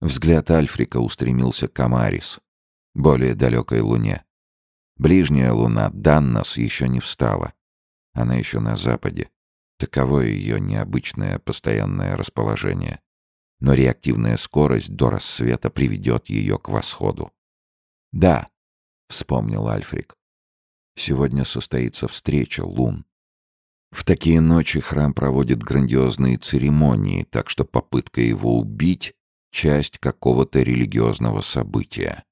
Взгляд Альфрика устремился к Амарис, более далекой луне. Ближняя луна, Даннос, еще не встала. Она еще на западе. Таково ее необычное постоянное расположение. Но реактивная скорость до рассвета приведет ее к восходу. «Да», — вспомнил Альфрик. «Сегодня состоится встреча лун. В такие ночи храм проводит грандиозные церемонии, так что попытка его убить — часть какого-то религиозного события.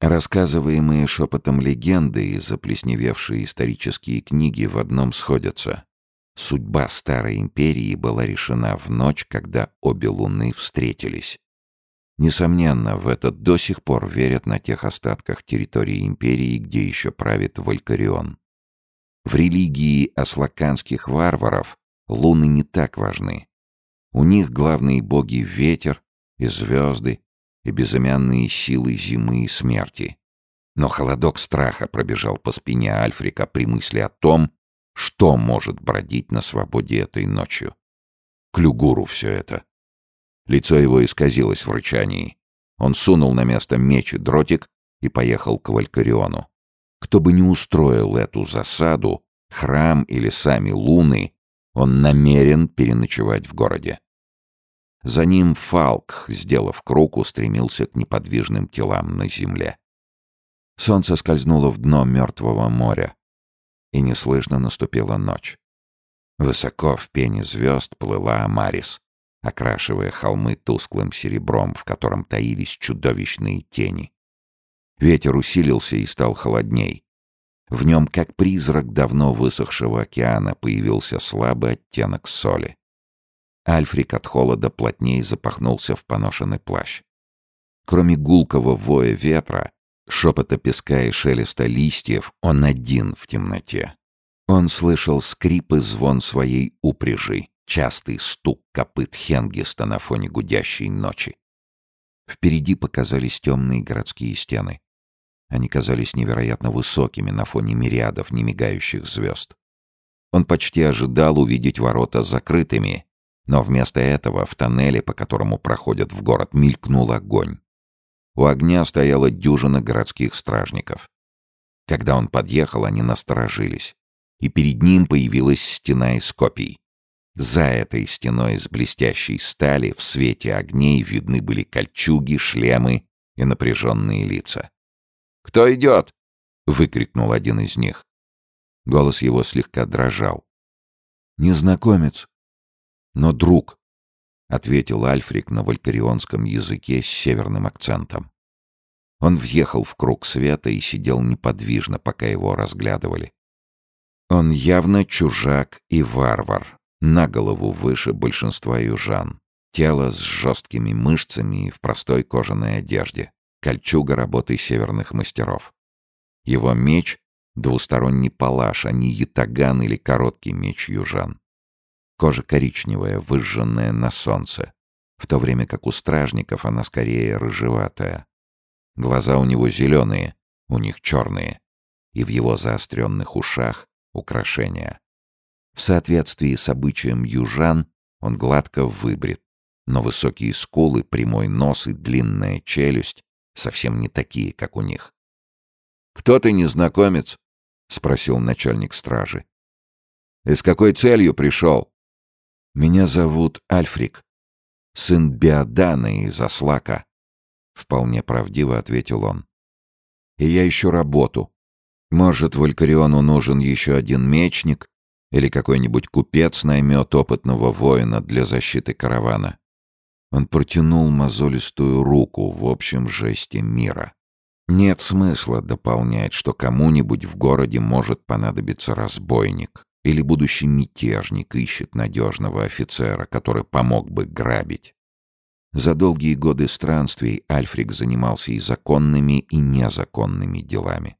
Рассказываемые шепотом легенды и заплесневевшие исторические книги в одном сходятся. Судьба Старой Империи была решена в ночь, когда обе луны встретились. Несомненно, в это до сих пор верят на тех остатках территории Империи, где еще правит Валькарион. В религии аслаканских варваров луны не так важны. У них главные боги — ветер и звезды, и безымянные силы зимы и смерти. Но холодок страха пробежал по спине Альфрика при мысли о том, что может бродить на свободе этой ночью. Клюгуру все это. Лицо его исказилось в рычании. Он сунул на место меч и дротик и поехал к Валькариону. Кто бы ни устроил эту засаду, храм или сами луны, он намерен переночевать в городе. За ним Фалк, сделав круг, устремился к неподвижным телам на земле. Солнце скользнуло в дно мертвого моря, и неслышно наступила ночь. Высоко в пене звезд плыла Амарис, окрашивая холмы тусклым серебром, в котором таились чудовищные тени. Ветер усилился и стал холодней. В нем, как призрак давно высохшего океана, появился слабый оттенок соли. Альфрик от холода плотнее запахнулся в поношенный плащ. Кроме гулкого воя ветра, шепота песка и шелеста листьев, он один в темноте. Он слышал скрип и звон своей упряжи, частый стук копыт Хенгиста на фоне гудящей ночи. Впереди показались темные городские стены. Они казались невероятно высокими на фоне мириадов немигающих звезд. Он почти ожидал увидеть ворота закрытыми, но вместо этого в тоннеле, по которому проходят в город, мелькнул огонь. У огня стояла дюжина городских стражников. Когда он подъехал, они насторожились, и перед ним появилась стена из копий. За этой стеной из блестящей стали в свете огней видны были кольчуги, шлемы и напряженные лица. «Кто идет?» — выкрикнул один из них. Голос его слегка дрожал. «Незнакомец, но друг», — ответил Альфрик на валькарионском языке с северным акцентом. Он въехал в круг света и сидел неподвижно, пока его разглядывали. Он явно чужак и варвар, на голову выше большинства южан. Тело с жесткими мышцами и в простой кожаной одежде кольчуга работы северных мастеров. Его меч — двусторонний палаш, а не ятаган или короткий меч южан. Кожа коричневая, выжженная на солнце, в то время как у стражников она скорее рыжеватая. Глаза у него зеленые, у них черные, и в его заостренных ушах — украшения. В соответствии с обычаем южан он гладко выбрит, но высокие скулы, прямой нос и длинная челюсть совсем не такие, как у них. «Кто ты, незнакомец?» — спросил начальник стражи. «И с какой целью пришел?» «Меня зовут Альфрик, сын Биодана из Аслака», — вполне правдиво ответил он. «И я ищу работу. Может, Валькариону нужен еще один мечник, или какой-нибудь купец наймет опытного воина для защиты каравана. Он протянул мозолистую руку в общем жесте мира. Нет смысла дополнять, что кому-нибудь в городе может понадобиться разбойник или будущий мятежник ищет надежного офицера, который помог бы грабить. За долгие годы странствий Альфрик занимался и законными, и незаконными делами.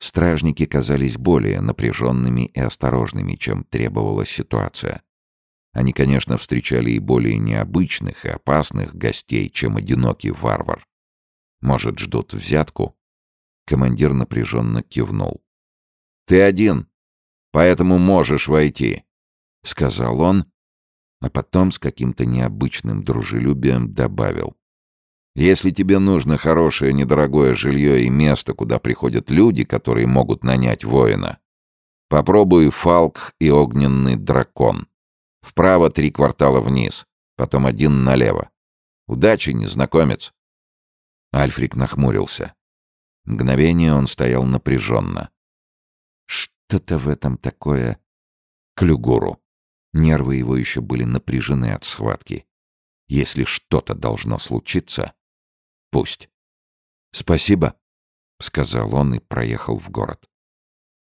Стражники казались более напряженными и осторожными, чем требовала ситуация. Они, конечно, встречали и более необычных и опасных гостей, чем одинокий варвар. Может, ждут взятку? Командир напряженно кивнул. «Ты один, поэтому можешь войти», — сказал он, а потом с каким-то необычным дружелюбием добавил. Если тебе нужно хорошее недорогое жилье и место, куда приходят люди, которые могут нанять воина, попробуй Фалк и Огненный Дракон. Вправо три квартала вниз, потом один налево. Удачи, незнакомец!» Альфрик нахмурился. Мгновение он стоял напряженно. Что-то в этом такое... Клюгуру. Нервы его еще были напряжены от схватки. Если что-то должно случиться, пусть. «Спасибо», — сказал он и проехал в город.